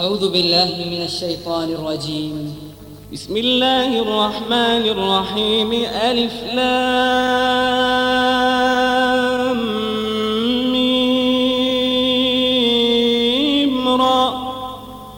أعوذ بالله من الشيطان الرجيم. بسم الله الرحمن الرحيم. ألف لام ميم را.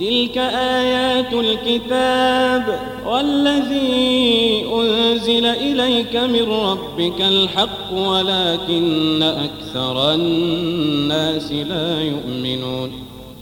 تلك آيات الكتاب والذي أنزل إليك من ربك الحق ولكن أكثر الناس لا يؤمنون.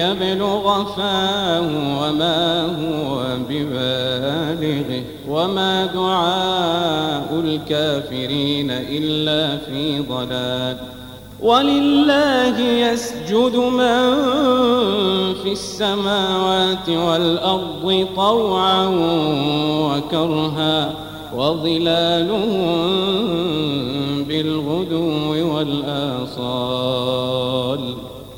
ليبلغ فاه وما هو ببالغه وما دعاء الكافرين إلا في ضلال. ولله يسجد من في السماوات والأرض طوعا وكرها وظلالهم بالغدو والآصال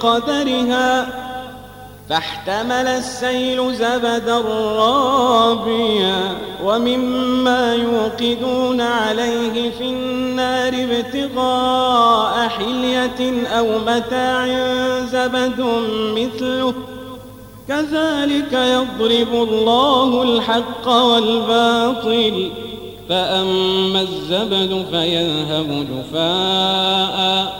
بقدرها فاحتمل السيل زبدا رابيا ومما يوقدون عليه في النار ابتغاء حلية أو متاع زبد مثله. كذلك يضرب الله الحق والباطل. فأما الزبد فيذهب جفاء.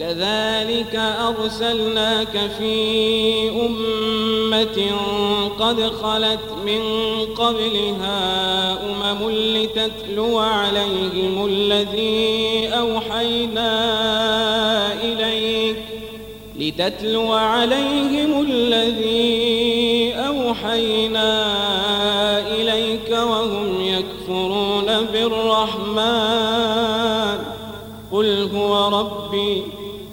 كذلك أرسلناك في أمة قد خلت من قبلها أمم لتتلو عليهم الذي أوحينا إليك لتتلو عليهم الذي أوحينا إليك وهم يكفرون بالرحمن. قل هو ربي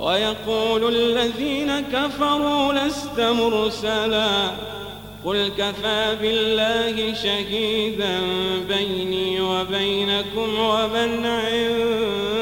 ويقول الذين كفروا لست مرسلا قل كفى بالله شهيدا بيني وبينكم ومن الكتاب